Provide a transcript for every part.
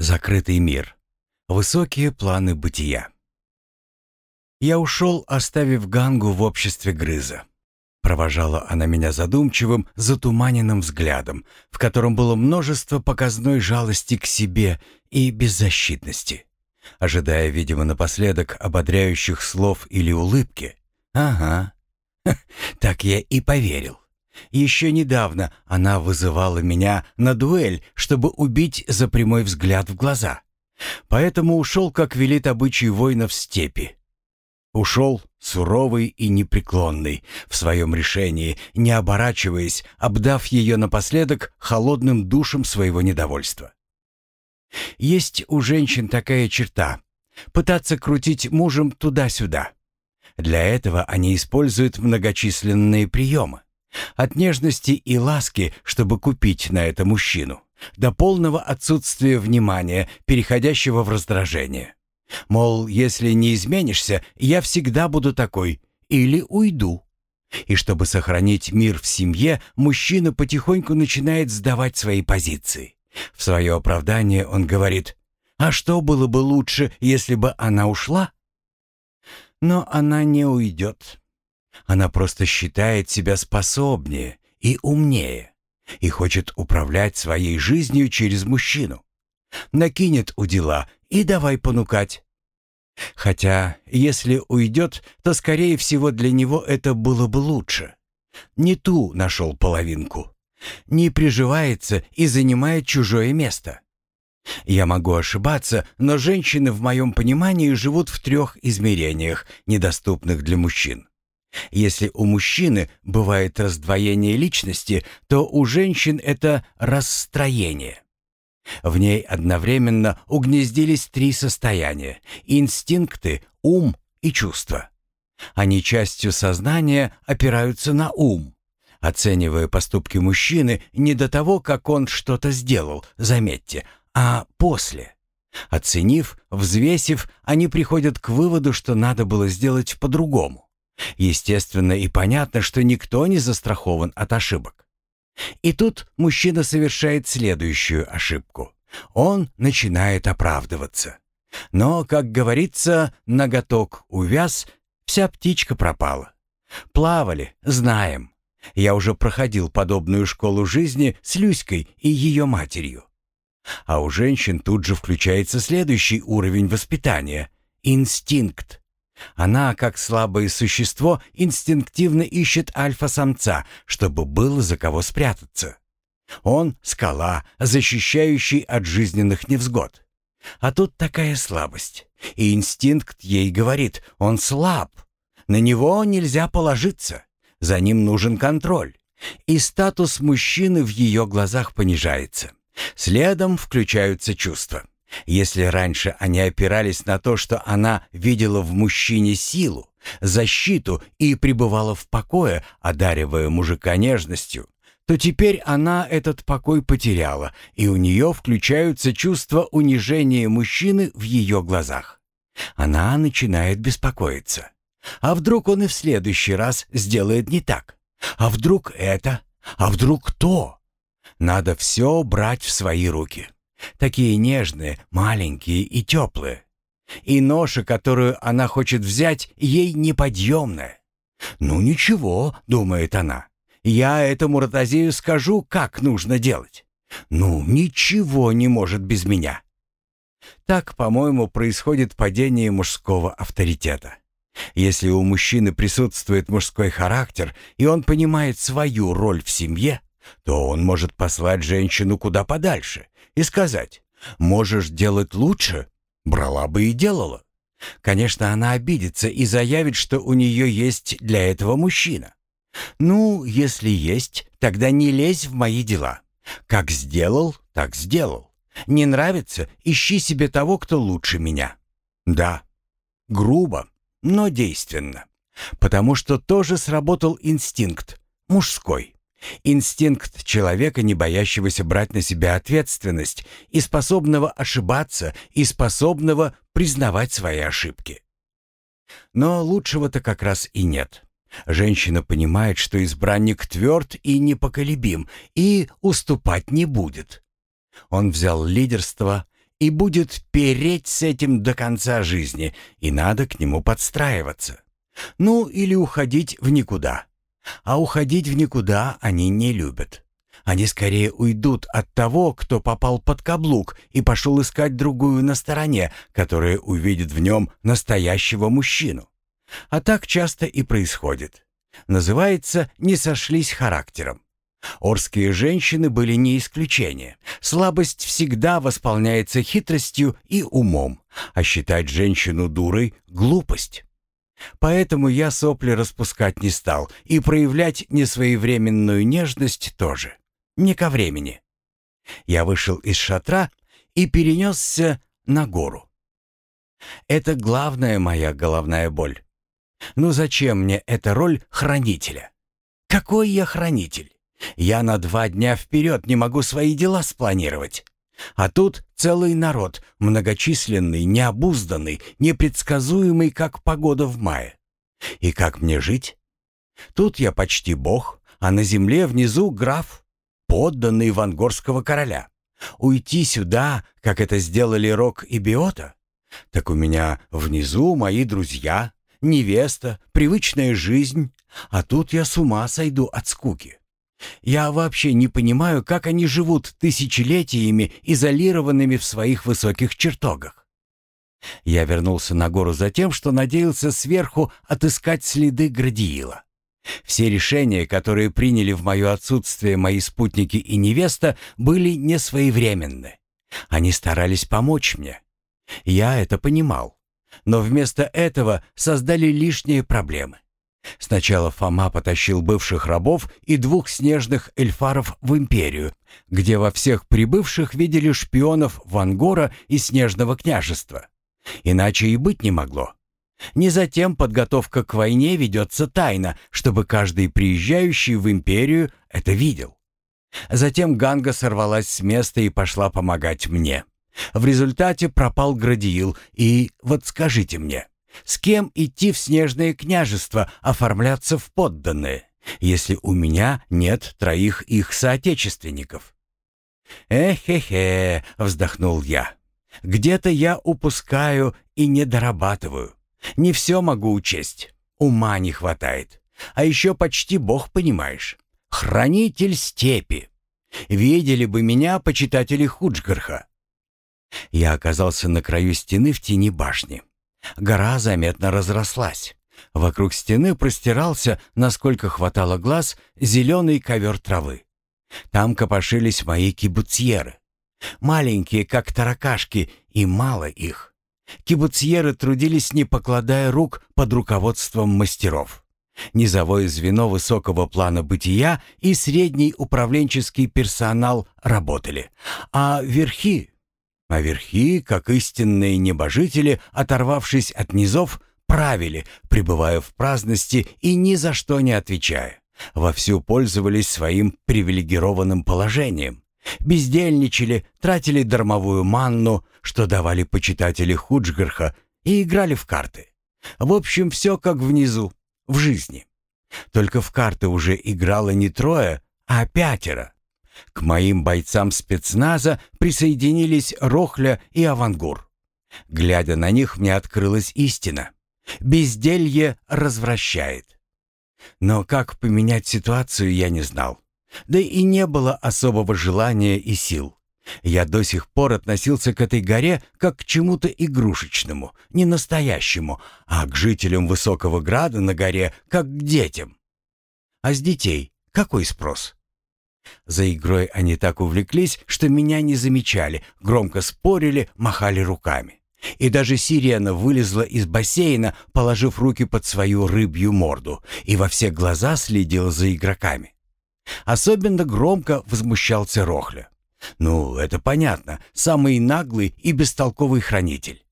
Закрытый мир. Высокие планы бытия. Я ушел, оставив Гангу в обществе Грыза. Провожала она меня задумчивым, затуманенным взглядом, в котором было множество показной жалости к себе и беззащитности. Ожидая, видимо, напоследок ободряющих слов или улыбки. Ага, так я и поверил. Еще недавно она вызывала меня на дуэль, чтобы убить за прямой взгляд в глаза. Поэтому ушел, как велит обычай воинов степи. Ушел суровый и непреклонный в своем решении, не оборачиваясь, обдав ее напоследок холодным душем своего недовольства. Есть у женщин такая черта — пытаться крутить мужем туда-сюда. Для этого они используют многочисленные приемы. От нежности и ласки, чтобы купить на это мужчину, до полного отсутствия внимания, переходящего в раздражение. Мол, если не изменишься, я всегда буду такой или уйду. И чтобы сохранить мир в семье, мужчина потихоньку начинает сдавать свои позиции. В свое оправдание он говорит, «А что было бы лучше, если бы она ушла?» Но она не уйдет. Она просто считает себя способнее и умнее и хочет управлять своей жизнью через мужчину. Накинет у дела и давай понукать. Хотя, если уйдет, то, скорее всего, для него это было бы лучше. Не ту нашел половинку. Не приживается и занимает чужое место. Я могу ошибаться, но женщины в моем понимании живут в трех измерениях, недоступных для мужчин. Если у мужчины бывает раздвоение личности, то у женщин это расстроение. В ней одновременно угнездились три состояния – инстинкты, ум и чувства. Они частью сознания опираются на ум, оценивая поступки мужчины не до того, как он что-то сделал, заметьте, а после. Оценив, взвесив, они приходят к выводу, что надо было сделать по-другому. Естественно и понятно, что никто не застрахован от ошибок. И тут мужчина совершает следующую ошибку. Он начинает оправдываться. Но, как говорится, ноготок увяз, вся птичка пропала. Плавали, знаем. Я уже проходил подобную школу жизни с Люськой и ее матерью. А у женщин тут же включается следующий уровень воспитания — инстинкт. Она, как слабое существо, инстинктивно ищет альфа-самца, чтобы было за кого спрятаться. Он — скала, защищающий от жизненных невзгод. А тут такая слабость. И инстинкт ей говорит, он слаб. На него нельзя положиться. За ним нужен контроль. И статус мужчины в ее глазах понижается. Следом включаются чувства. Если раньше они опирались на то, что она видела в мужчине силу, защиту и пребывала в покое, одаривая мужика нежностью, то теперь она этот покой потеряла, и у нее включаются чувства унижения мужчины в ее глазах. Она начинает беспокоиться. А вдруг он и в следующий раз сделает не так? А вдруг это? А вдруг то? Надо все брать в свои руки. Такие нежные, маленькие и теплые. И ноша, которую она хочет взять, ей неподъемная. «Ну ничего», — думает она, — «я этому ротозею скажу, как нужно делать. Ну, ничего не может без меня». Так, по-моему, происходит падение мужского авторитета. Если у мужчины присутствует мужской характер, и он понимает свою роль в семье, то он может послать женщину куда подальше и сказать «Можешь делать лучше?» Брала бы и делала. Конечно, она обидится и заявит, что у нее есть для этого мужчина. Ну, если есть, тогда не лезь в мои дела. Как сделал, так сделал. Не нравится, ищи себе того, кто лучше меня. Да, грубо, но действенно. Потому что тоже сработал инстинкт, мужской. Инстинкт человека, не боящегося брать на себя ответственность и способного ошибаться, и способного признавать свои ошибки. Но лучшего-то как раз и нет. Женщина понимает, что избранник тверд и непоколебим, и уступать не будет. Он взял лидерство и будет переть с этим до конца жизни, и надо к нему подстраиваться. Ну, или уходить в никуда. А уходить в никуда они не любят. Они скорее уйдут от того, кто попал под каблук и пошел искать другую на стороне, которая увидит в нем настоящего мужчину. А так часто и происходит. Называется «не сошлись характером». Орские женщины были не исключение. Слабость всегда восполняется хитростью и умом, а считать женщину дурой — глупость. Поэтому я сопли распускать не стал и проявлять несвоевременную нежность тоже. Не ко времени. Я вышел из шатра и перенесся на гору. Это главная моя головная боль. Ну зачем мне эта роль хранителя? Какой я хранитель? Я на два дня вперед не могу свои дела спланировать. А тут целый народ, многочисленный, необузданный, непредсказуемый, как погода в мае. И как мне жить? Тут я почти бог, а на земле внизу граф, подданный вангорского короля. Уйти сюда, как это сделали Рок и Биота? Так у меня внизу мои друзья, невеста, привычная жизнь, а тут я с ума сойду от скуки. Я вообще не понимаю, как они живут тысячелетиями, изолированными в своих высоких чертогах. Я вернулся на гору за тем, что надеялся сверху отыскать следы Градиила. Все решения, которые приняли в мое отсутствие мои спутники и невеста, были несвоевременны. Они старались помочь мне. Я это понимал. Но вместо этого создали лишние проблемы. Сначала Фома потащил бывших рабов и двух снежных эльфаров в империю, где во всех прибывших видели шпионов Вангора и Снежного княжества. Иначе и быть не могло. Не затем подготовка к войне ведется тайно, чтобы каждый приезжающий в империю это видел. Затем Ганга сорвалась с места и пошла помогать мне. В результате пропал Градиил, и вот скажите мне, с кем идти в снежное княжество, оформляться в подданные, если у меня нет троих их соотечественников? «Эхе-хе», — вздохнул я. «Где-то я упускаю и не дорабатываю. Не все могу учесть. Ума не хватает. А еще почти бог, понимаешь. Хранитель степи. Видели бы меня почитатели Худжгарха. Я оказался на краю стены в тени башни. Гора заметно разрослась. Вокруг стены простирался, насколько хватало глаз, зеленый ковер травы. Там копошились мои кибуцьеры. Маленькие, как таракашки, и мало их. Кибуцьеры трудились, не покладая рук под руководством мастеров. Низовое звено высокого плана бытия и средний управленческий персонал работали, а верхи а верхи, как истинные небожители, оторвавшись от низов, правили, пребывая в праздности и ни за что не отвечая. Вовсю пользовались своим привилегированным положением. Бездельничали, тратили дармовую манну, что давали почитатели Худжгарха, и играли в карты. В общем, все как внизу, в жизни. Только в карты уже играло не трое, а пятеро. К моим бойцам спецназа присоединились Рохля и Авангур. Глядя на них, мне открылась истина. Безделье развращает. Но как поменять ситуацию, я не знал. Да и не было особого желания и сил. Я до сих пор относился к этой горе как к чему-то игрушечному, не настоящему, а к жителям Высокого Града на горе как к детям. А с детей какой спрос? За игрой они так увлеклись, что меня не замечали, громко спорили, махали руками. И даже сирена вылезла из бассейна, положив руки под свою рыбью морду, и во все глаза следила за игроками. Особенно громко возмущался Рохля. Ну, это понятно, самый наглый и бестолковый хранитель.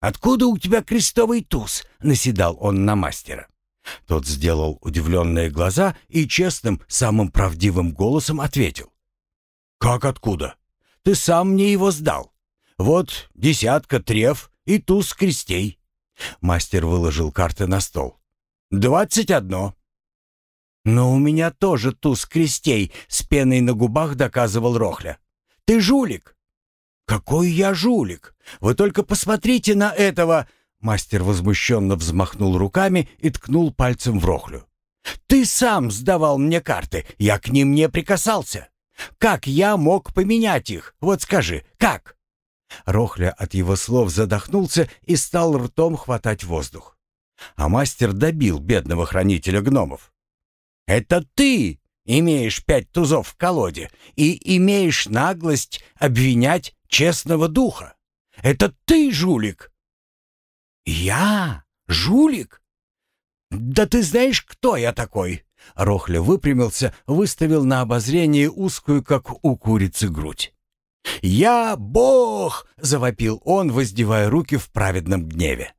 «Откуда у тебя крестовый туз?» — наседал он на мастера. Тот сделал удивленные глаза и честным, самым правдивым голосом ответил. «Как откуда? Ты сам мне его сдал. Вот десятка треф и туз крестей». Мастер выложил карты на стол. «Двадцать одно». «Но у меня тоже туз крестей», — с пеной на губах доказывал Рохля. «Ты жулик!» какой я жулик! Вы только посмотрите на этого!» Мастер возмущенно взмахнул руками и ткнул пальцем в рохлю. «Ты сам сдавал мне карты, я к ним не прикасался. Как я мог поменять их? Вот скажи, как?» Рохля от его слов задохнулся и стал ртом хватать воздух. А мастер добил бедного хранителя гномов. «Это ты имеешь пять тузов в колоде и имеешь наглость обвинять честного духа. Это ты, жулик!» «Я? Жулик? Да ты знаешь, кто я такой?» Рохля выпрямился, выставил на обозрение узкую, как у курицы, грудь. «Я Бог!» — завопил он, воздевая руки в праведном гневе.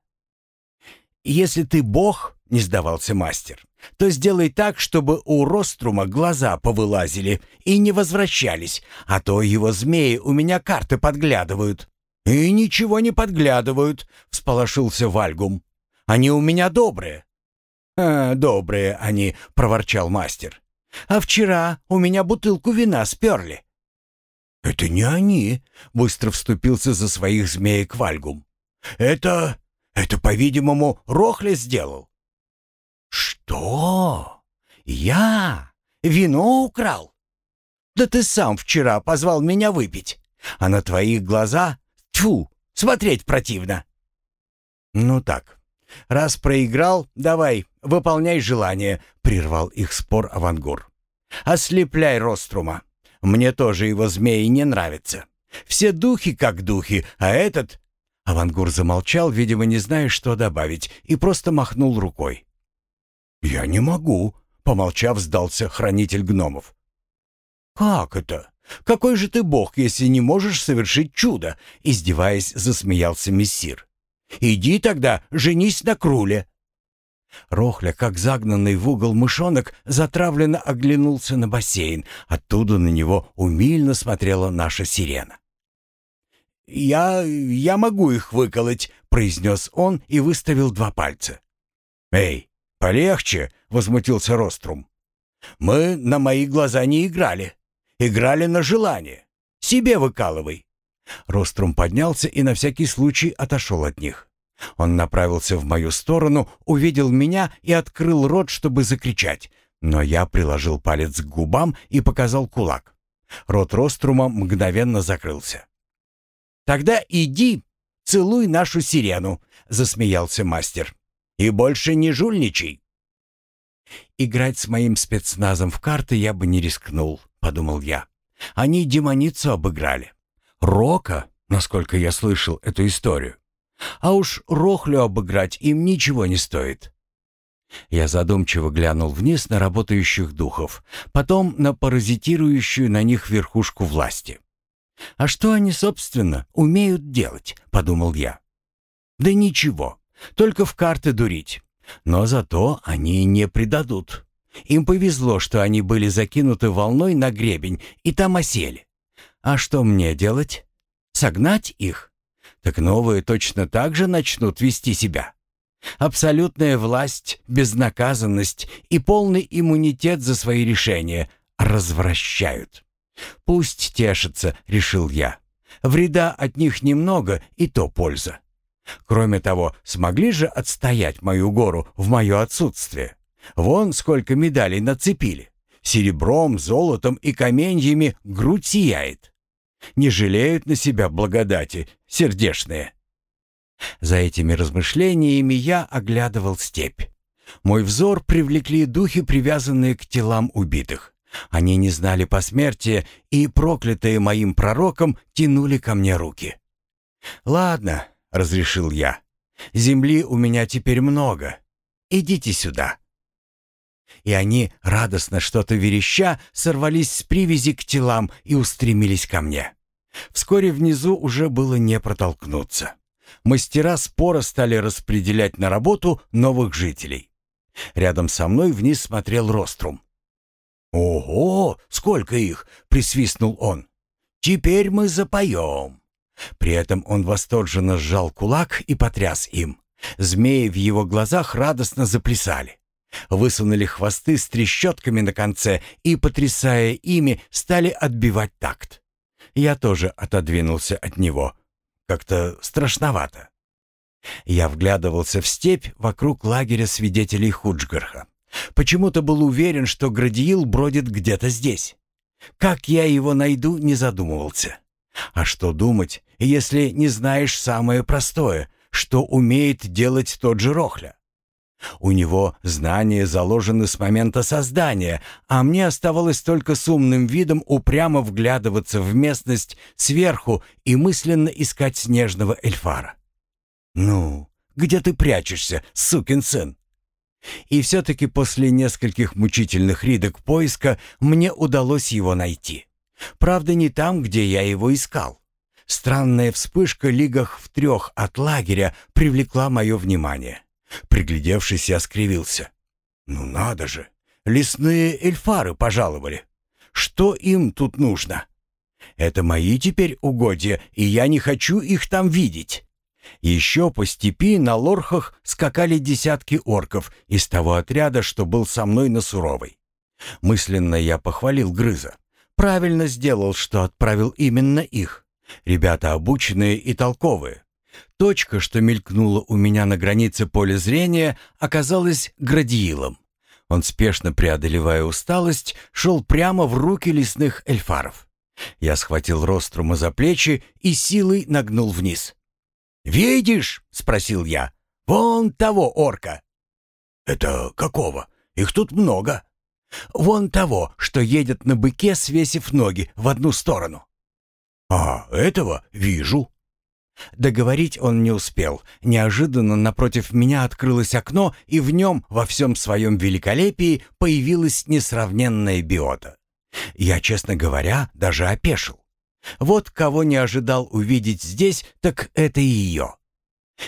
«Если ты Бог, — не сдавался мастер, — то сделай так, чтобы у Рострума глаза повылазили и не возвращались, а то его змеи у меня карты подглядывают». «И ничего не подглядывают», — всполошился Вальгум. «Они у меня добрые». «А, добрые они», — проворчал мастер. «А вчера у меня бутылку вина сперли». «Это не они», — быстро вступился за своих змеек Вальгум. «Это... это, по-видимому, Рохля сделал». «Что? Я? Вино украл? Да ты сам вчера позвал меня выпить, а на твоих глаза... Тьфу, смотреть противно». «Ну так, раз проиграл, давай, выполняй желание», — прервал их спор Авангур. «Ослепляй Рострума». Мне тоже его змеи не нравятся. Все духи как духи, а этот...» Авангур замолчал, видимо, не зная, что добавить, и просто махнул рукой. «Я не могу», — помолчав, сдался хранитель гномов. «Как это? Какой же ты бог, если не можешь совершить чудо?» Издеваясь, засмеялся мессир. «Иди тогда, женись на Круле». Рохля, как загнанный в угол мышонок, затравленно оглянулся на бассейн. Оттуда на него умильно смотрела наша сирена. «Я... я могу их выколоть», — произнес он и выставил два пальца. «Эй, полегче», — возмутился Рострум. «Мы на мои глаза не играли. Играли на желание. Себе выкалывай». Рострум поднялся и на всякий случай отошел от них. Он направился в мою сторону, увидел меня и открыл рот, чтобы закричать. Но я приложил палец к губам и показал кулак. Рот Рострума мгновенно закрылся. «Тогда иди, целуй нашу сирену», — засмеялся мастер. «И больше не жульничай». «Играть с моим спецназом в карты я бы не рискнул», — подумал я. «Они демоницу обыграли. Рока, насколько я слышал эту историю. А уж Рохлю обыграть им ничего не стоит. Я задумчиво глянул вниз на работающих духов, потом на паразитирующую на них верхушку власти. «А что они, собственно, умеют делать?» — подумал я. «Да ничего, только в карты дурить. Но зато они не предадут. Им повезло, что они были закинуты волной на гребень и там осели. А что мне делать? Согнать их?» так новые точно так же начнут вести себя. Абсолютная власть, безнаказанность и полный иммунитет за свои решения развращают. «Пусть тешатся», — решил я. «Вреда от них немного, и то польза. Кроме того, смогли же отстоять мою гору в мое отсутствие. Вон сколько медалей нацепили. Серебром, золотом и каменьями грудь сияет не жалеют на себя благодати сердешные. За этими размышлениями я оглядывал степь. Мой взор привлекли духи, привязанные к телам убитых. Они не знали посмертия и, проклятые моим пророком, тянули ко мне руки. «Ладно», — разрешил я, — «земли у меня теперь много. Идите сюда». И они, радостно что-то вереща, сорвались с привязи к телам и устремились ко мне. Вскоре внизу уже было не протолкнуться. Мастера спора стали распределять на работу новых жителей. Рядом со мной вниз смотрел Рострум. «Ого, сколько их!» — присвистнул он. «Теперь мы запоем!» При этом он восторженно сжал кулак и потряс им. Змеи в его глазах радостно заплясали. Высунули хвосты с трещотками на конце и, потрясая ими, стали отбивать такт. я тоже отодвинулся от него. Как-то страшновато. Я вглядывался в степь вокруг лагеря свидетелей Худжгарха. Почему-то был уверен, что Градиил бродит где-то здесь. Как я его найду, не задумывался. А что думать, если не знаешь самое простое, что умеет делать тот же Рохля? У него знания заложены с момента создания, а мне оставалось только с умным видом упрямо вглядываться в местность сверху и мысленно искать снежного эльфара. «Ну, где ты прячешься, сукин сын?» И все-таки после нескольких мучительных ридок поиска мне удалось его найти. Правда, не там, где я его искал. Странная вспышка лигах в трех от лагеря привлекла мое внимание. Приглядевшись, я скривился. «Ну надо же! Лесные эльфары пожаловали! Что им тут нужно? Это мои теперь угодья, и я не хочу их там видеть!» Еще по степи на лорхах скакали десятки орков из того отряда, что был со мной на Суровой. Мысленно я похвалил Грыза. Правильно сделал, что отправил именно их. Ребята обученные и толковые. Точка, что мелькнула у меня на границе поля зрения, оказалась градиилом. Он, спешно преодолевая усталость, шел прямо в руки лесных эльфаров. Я схватил Рострума за плечи и силой нагнул вниз. «Видишь?» — спросил я. «Вон того орка». «Это какого? Их тут много». «Вон того, что едет на быке, свесив ноги в одну сторону». «А, этого вижу». Договорить он не успел. Неожиданно напротив меня открылось окно, и в нем во всем своем великолепии появилась несравненная биота. Я, честно говоря, даже опешил. Вот кого не ожидал увидеть здесь, так это ее.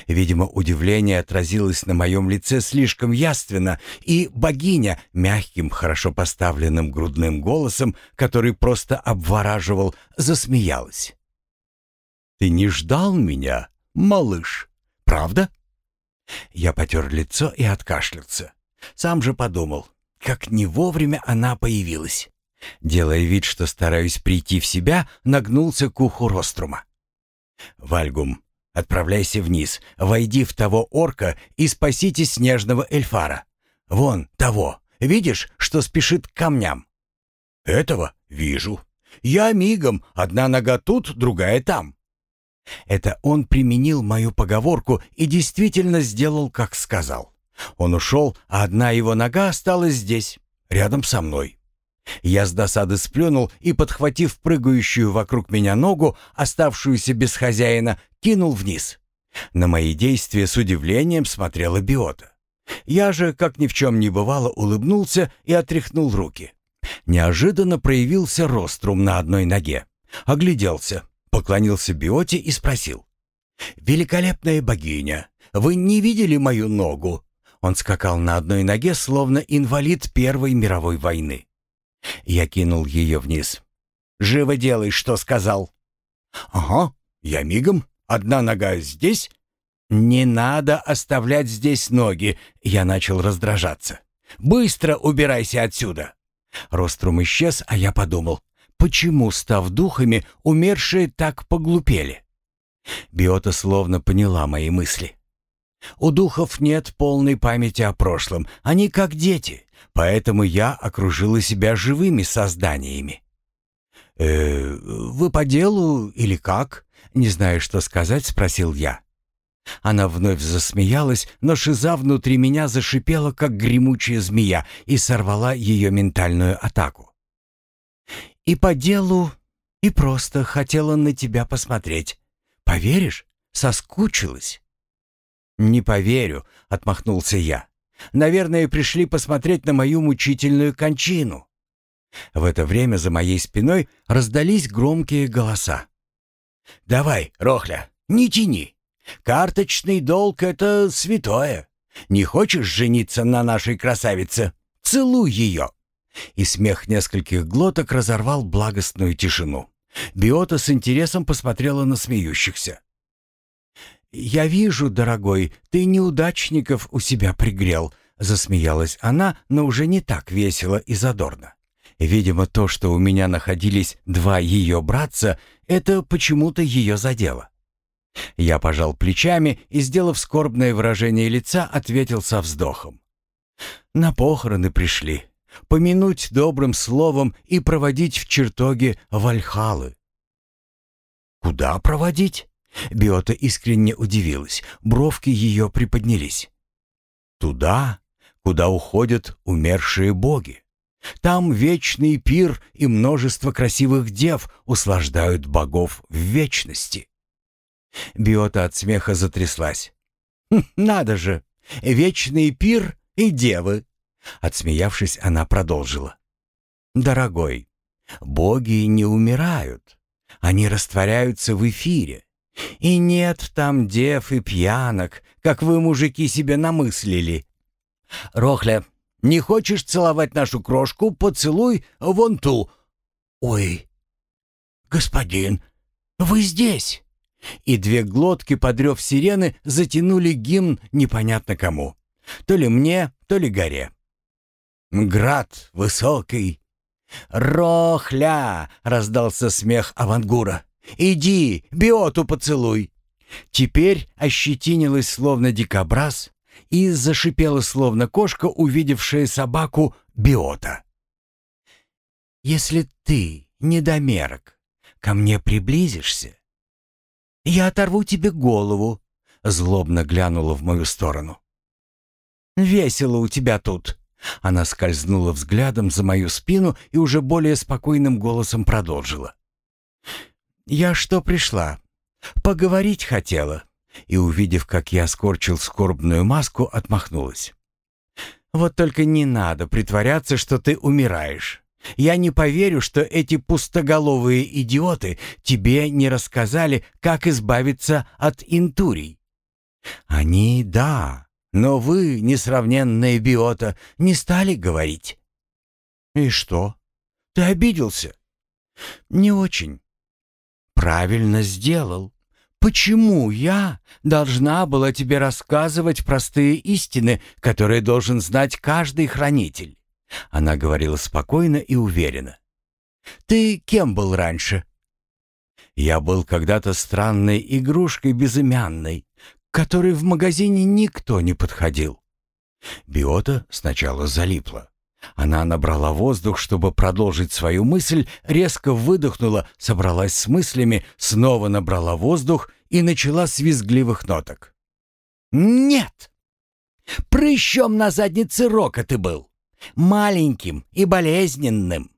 Видимо, удивление отразилось на моем лице слишком яственно, и богиня мягким, хорошо поставленным грудным голосом, который просто обвораживал, засмеялась. «Ты не ждал меня, малыш, правда?» Я потер лицо и откашлялся. Сам же подумал, как не вовремя она появилась. Делая вид, что стараюсь прийти в себя, нагнулся к уху Рострума. «Вальгум, отправляйся вниз, войди в того орка и спасите снежного эльфара. Вон того, видишь, что спешит к камням?» «Этого вижу. Я мигом, одна нога тут, другая там». Это он применил мою поговорку и действительно сделал, как сказал. Он ушел, а одна его нога осталась здесь, рядом со мной. Я с досады сплюнул и, подхватив прыгающую вокруг меня ногу, оставшуюся без хозяина, кинул вниз. На мои действия с удивлением смотрела биота. Я же, как ни в чем не бывало, улыбнулся и отряхнул руки. Неожиданно проявился рострум на одной ноге. Огляделся, поклонился биоте и спросил. «Великолепная богиня, вы не видели мою ногу?» Он скакал на одной ноге, словно инвалид Первой мировой войны. Я кинул ее вниз. «Живо делай, что сказал». «Ага, я мигом. Одна нога здесь». «Не надо оставлять здесь ноги», — я начал раздражаться. «Быстро убирайся отсюда». Рострум исчез, а я подумал, почему, став духами, умершие так поглупели? Биота словно поняла мои мысли. У духов нет полной памяти о прошлом, они как дети, Поэтому я окружила себя живыми созданиями. «Э, вы по делу или как?» Не зная, что сказать, спросил я. Она вновь засмеялась, но шиза внутри меня зашипела, как гремучая змея, и сорвала ее ментальную атаку. «И по делу, и просто хотела на тебя посмотреть. Поверишь? Соскучилась». «Не поверю», — отмахнулся я. Наверное, пришли посмотреть на мою мучительную кончину. В это время за моей спиной раздались громкие голоса. «Давай, Рохля, не тяни. Карточный долг — это святое. Не хочешь жениться на нашей красавице? Целуй ее!» И смех нескольких глоток разорвал благостную тишину. Биота с интересом посмотрела на смеющихся. «Я вижу, дорогой, ты неудачников у себя пригрел», — засмеялась она, но уже не так весело и задорно. Видимо, то, что у меня находились два ее братца, это почему-то ее задело. Я пожал плечами и, сделав скорбное выражение лица, ответил со вздохом. «На похороны пришли. Помянуть добрым словом и проводить в чертоге Вальхалы». «Куда проводить?» Биота искренне удивилась. Бровки ее приподнялись. «Туда, куда уходят умершие боги. Там вечный пир и множество красивых дев услаждают богов в вечности». Биота от смеха затряслась. «Хм, «Надо же! Вечный пир и девы!» Отсмеявшись, она продолжила. «Дорогой, боги не умирают. Они растворяются в эфире. И нет там дев и пьянок, как вы, мужики, себе намыслили. Рохля, не хочешь целовать нашу крошку, поцелуй вон ту. Ой, господин, вы здесь!» И две глотки, подрев сирены, затянули гимн непонятно кому. То ли мне, то ли горе. Град высокий. «Рохля!» — раздался смех Авангура. «Иди, биоту поцелуй!» Теперь ощетинилась словно дикобраз и зашипела словно кошка, увидевшая собаку биота. «Если ты, недомерок, ко мне приблизишься, я оторву тебе голову», — злобно глянула в мою сторону. «Весело у тебя тут». Она скользнула взглядом за мою спину и уже более спокойным голосом продолжила. «Я что пришла? Поговорить хотела». И, увидев, как я скорчил скорбную маску, отмахнулась. «Вот только не надо притворяться, что ты умираешь. Я не поверю, что эти пустоголовые идиоты тебе не рассказали, как избавиться от интурий. Они, да, но вы, несравненная биота, не стали говорить. И что? Ты обиделся? Не очень. Правильно сделал. Почему я должна была тебе рассказывать простые истины, которые должен знать каждый хранитель? Она говорила спокойно и уверенно. «Ты кем был раньше?» «Я был когда-то странной игрушкой безымянной, к которой в магазине никто не подходил». Биота сначала залипла. Она набрала воздух, чтобы продолжить свою мысль, резко выдохнула, собралась с мыслями, снова набрала воздух и начала с визгливых ноток. «Нет! Прыщом на заднице рока ты был! маленьким и болезненным.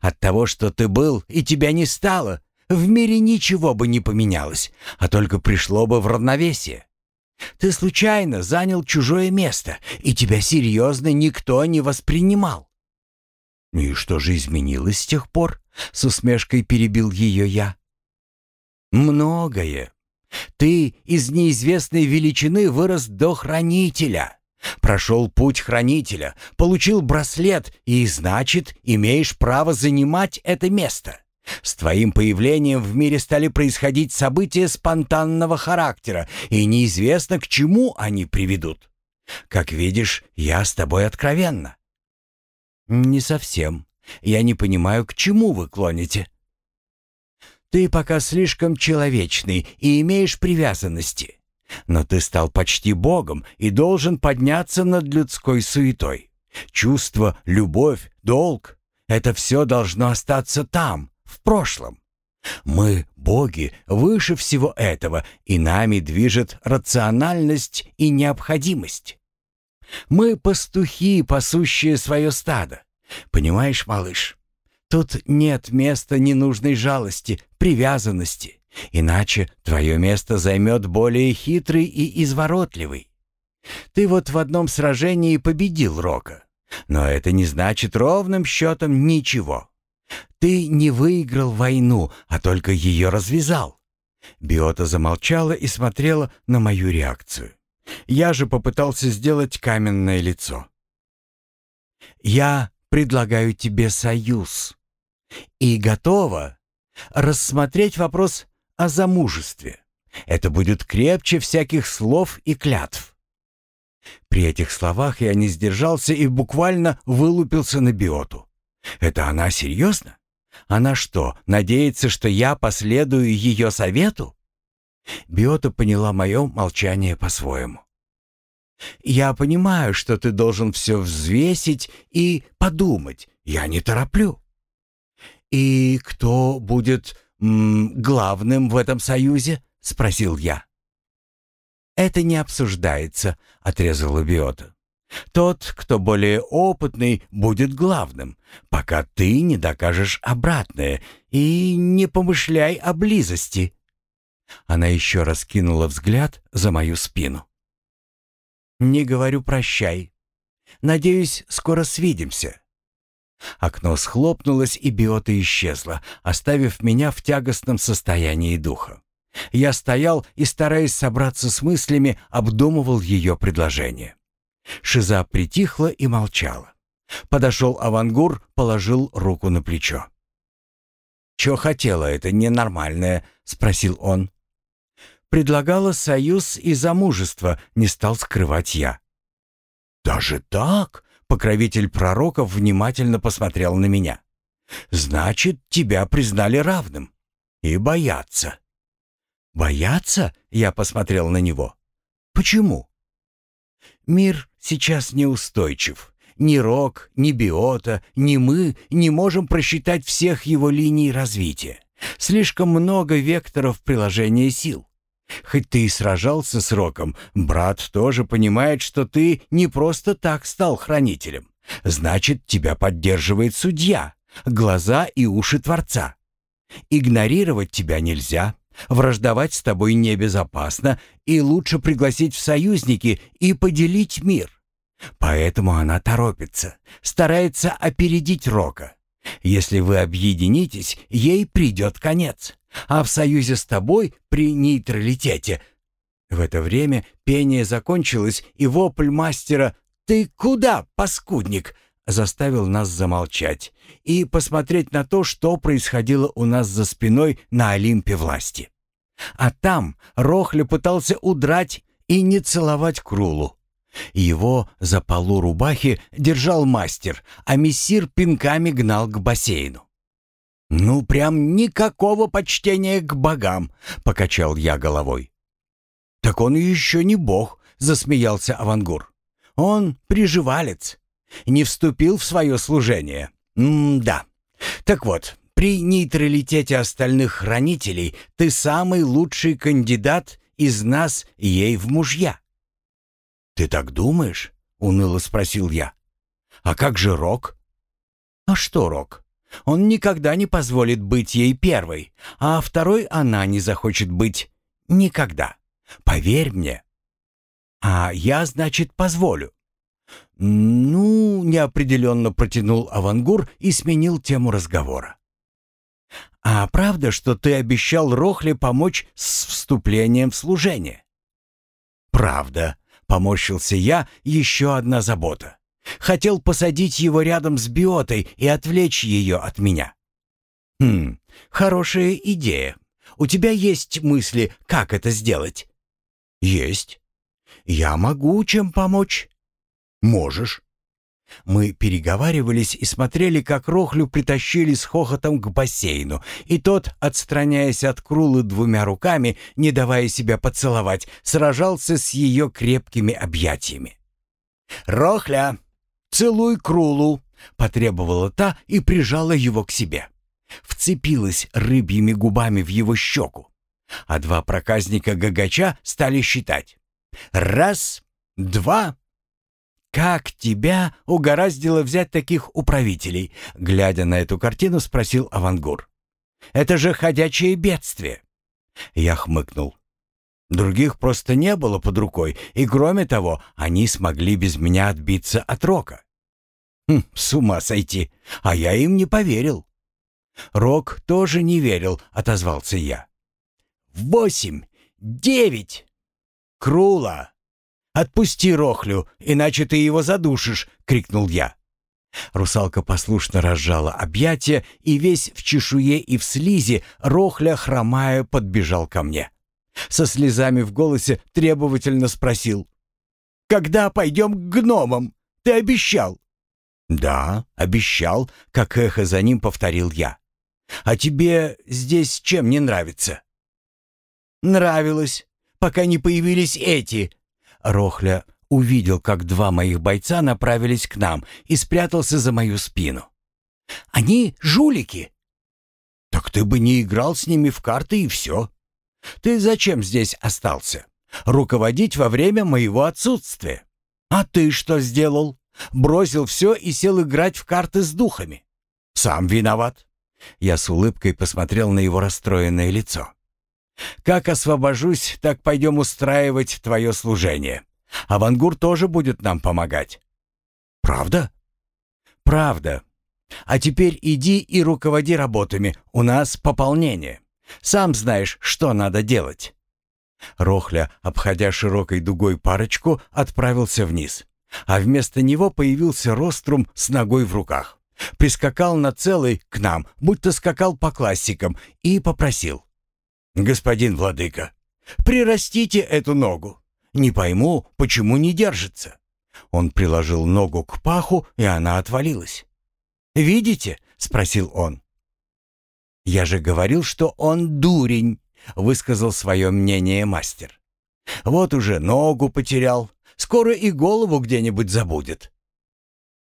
От того, что ты был и тебя не стало, в мире ничего бы не поменялось, а только пришло бы в равновесие. Ты случайно занял чужое место, и тебя серьезно никто не воспринимал. «И что же изменилось с тех пор?» — с усмешкой перебил ее я. «Многое. Ты из неизвестной величины вырос до хранителя. Прошел путь хранителя, получил браслет и, значит, имеешь право занимать это место. С твоим появлением в мире стали происходить события спонтанного характера, и неизвестно, к чему они приведут. Как видишь, я с тобой откровенна. Не совсем. Я не понимаю, к чему вы клоните. Ты пока слишком человечный и имеешь привязанности. Но ты стал почти богом и должен подняться над людской суетой. Чувство, любовь, долг — это все должно остаться там, в прошлом. Мы, боги, выше всего этого, и нами движет рациональность и необходимость. Мы пастухи, пасущие свое стадо. Понимаешь, малыш? Тут нет места ненужной жалости, привязанности. Иначе твое место займет более хитрый и изворотливый. Ты вот в одном сражении победил Рока, но это не значит ровным счетом ничего. Ты не выиграл войну, а только ее развязал. Биота замолчала и смотрела на мою реакцию. Я же попытался сделать каменное лицо. «Я предлагаю тебе союз и готова рассмотреть вопрос о замужестве. Это будет крепче всяких слов и клятв. При этих словах я не сдержался и буквально вылупился на биоту. Это она серьезно? Она что, надеется, что я последую ее совету? Биота поняла мое молчание по-своему. «Я понимаю, что ты должен все взвесить и подумать. Я не тороплю». «И кто будет м, главным в этом союзе?» — спросил я. «Это не обсуждается», — отрезала Биота. «Тот, кто более опытный, будет главным, пока ты не докажешь обратное, и не помышляй о близости». Она еще раз кинула взгляд за мою спину. «Не говорю прощай. Надеюсь, скоро свидимся». Окно схлопнулось, и биота исчезла, оставив меня в тягостном состоянии духа. Я стоял и, стараясь собраться с мыслями, обдумывал ее предложение. Шиза притихла и молчала. Подошел Авангур, положил руку на плечо. «Чё хотела это ненормальное?» — спросил он. «Предлагала союз и замужество», — не стал скрывать я. «Даже так?» — покровитель пророков внимательно посмотрел на меня. «Значит, тебя признали равным. И боятся». «Боятся?» — я посмотрел на него. «Почему?» «Мир сейчас неустойчив. Ни Рок, ни Биота, ни мы не можем просчитать всех его линий развития. Слишком много векторов приложения сил. Хоть ты и сражался с Роком, брат тоже понимает, что ты не просто так стал хранителем. Значит, тебя поддерживает судья, глаза и уши Творца. Игнорировать тебя нельзя, Враждовать с тобой небезопасно, и лучше пригласить в союзники и поделить мир. Поэтому она торопится, старается опередить Рока. Если вы объединитесь, ей придет конец. А в союзе с тобой при нейтралитете... В это время пение закончилось, и вопль мастера «Ты куда, паскудник?» Заставил нас замолчать и посмотреть на то, что происходило у нас за спиной на Олимпе власти. А там Рохля пытался удрать и не целовать Крулу. Его за полу рубахи держал мастер, а мессир пинками гнал к бассейну. «Ну, прям никакого почтения к богам», — покачал я головой. «Так он еще не бог», — засмеялся Авангур. «Он приживалец, не вступил в свое служение. М-да. Так вот, при нейтралитете остальных хранителей ты самый лучший кандидат из нас ей в мужья. «Ты так думаешь?» — уныло спросил я. «А как же Рок?» «А что Рок? Он никогда не позволит быть ей первой, а второй она не захочет быть никогда. Поверь мне». «А я, значит, позволю. «Ну...» — неопределенно протянул Авангур и сменил тему разговора. «А правда, что ты обещал Рохле помочь с вступлением в служение?» «Правда», — поморщился я, — «еще одна забота. Хотел посадить его рядом с биотой и отвлечь ее от меня». «Хм, хорошая идея. У тебя есть мысли, как это сделать?» «Есть. Я могу чем помочь». «Можешь». Мы переговаривались и смотрели, как Рохлю притащили с хохотом к бассейну, и тот, отстраняясь от Крулы двумя руками, не давая себя поцеловать, сражался с ее крепкими объятиями. «Рохля, целуй Крулу!» — потребовала та и прижала его к себе. Вцепилась рыбьими губами в его щеку. А два проказника Гагача стали считать. «Раз, два, «Как тебя угораздило взять таких управителей?» Глядя на эту картину, спросил Авангур. «Это же ходячее бедствие!» Я хмыкнул. Других просто не было под рукой, и кроме того, они смогли без меня отбиться от Рока. Хм, с ума сойти, а я им не поверил. Рок тоже не верил, отозвался я. Восемь! Девять! Крула! «Отпусти Рохлю, иначе ты его задушишь!» — крикнул я. Русалка послушно разжала объятия, и весь в чешуе и в слизи Рохля, хромая, подбежал ко мне. Со слезами в голосе требовательно спросил. «Когда пойдем к гномам? Ты обещал!» «Да, обещал», — как эхо за ним повторил я. «А тебе здесь чем не нравится?» «Нравилось, пока не появились эти». Рохля увидел, как два моих бойца направились к нам и спрятался за мою спину. «Они жулики!» «Так ты бы не играл с ними в карты и все. Ты зачем здесь остался? Руководить во время моего отсутствия. А ты что сделал? Бросил все и сел играть в карты с духами. Сам виноват». Я с улыбкой посмотрел на его расстроенное лицо. Как освобожусь, так пойдем устраивать твое служение. Авангур тоже будет нам помогать». «Правда?» «Правда. А теперь иди и руководи работами. У нас пополнение. Сам знаешь, что надо делать». Рохля, обходя широкой дугой парочку, отправился вниз. А вместо него появился Рострум с ногой в руках. Прискакал на целый к нам, будто скакал по классикам, и попросил. «Господин владыка, прирастите эту ногу. Не пойму, почему не держится». Он приложил ногу к паху, и она отвалилась. «Видите?» — спросил он. «Я же говорил, что он дурень», — высказал свое мнение мастер. «Вот уже ногу потерял, скоро и голову где-нибудь забудет».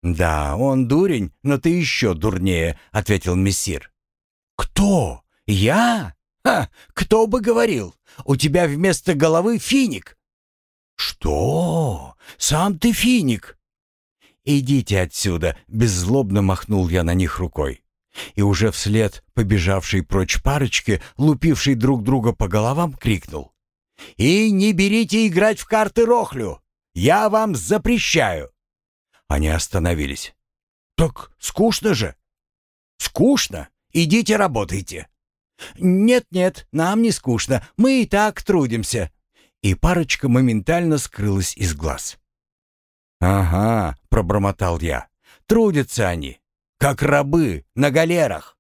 «Да, он дурень, но ты еще дурнее», — ответил мессир. «Кто? Я?» «Ха! Кто бы говорил! У тебя вместо головы финик!» «Что? Сам ты финик!» «Идите отсюда!» — беззлобно махнул я на них рукой. И уже вслед побежавшей прочь парочке, лупившей друг друга по головам, крикнул. «И не берите играть в карты Рохлю! Я вам запрещаю!» Они остановились. «Так скучно же!» «Скучно? Идите работайте!» «Нет-нет, нам не скучно, мы и так трудимся». И парочка моментально скрылась из глаз. «Ага», — пробормотал я, — «трудятся они, как рабы на галерах».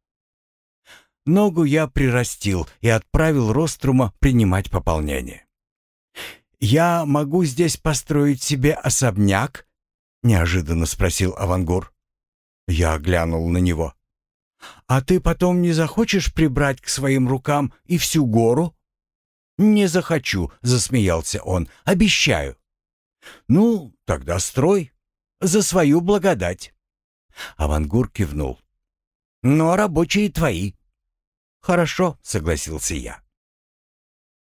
Ногу я прирастил и отправил Рострума принимать пополнение. «Я могу здесь построить себе особняк?» — неожиданно спросил Авангур. Я глянул на него. А ты потом не захочешь прибрать к своим рукам и всю гору? Не захочу, засмеялся он. Обещаю. Ну, тогда строй за свою благодать. Авангур кивнул. Но рабочие твои. Хорошо, согласился я.